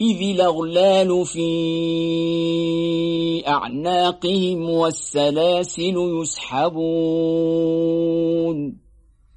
إذ الأغلال في أعناقهم والسلاسل يسحبون.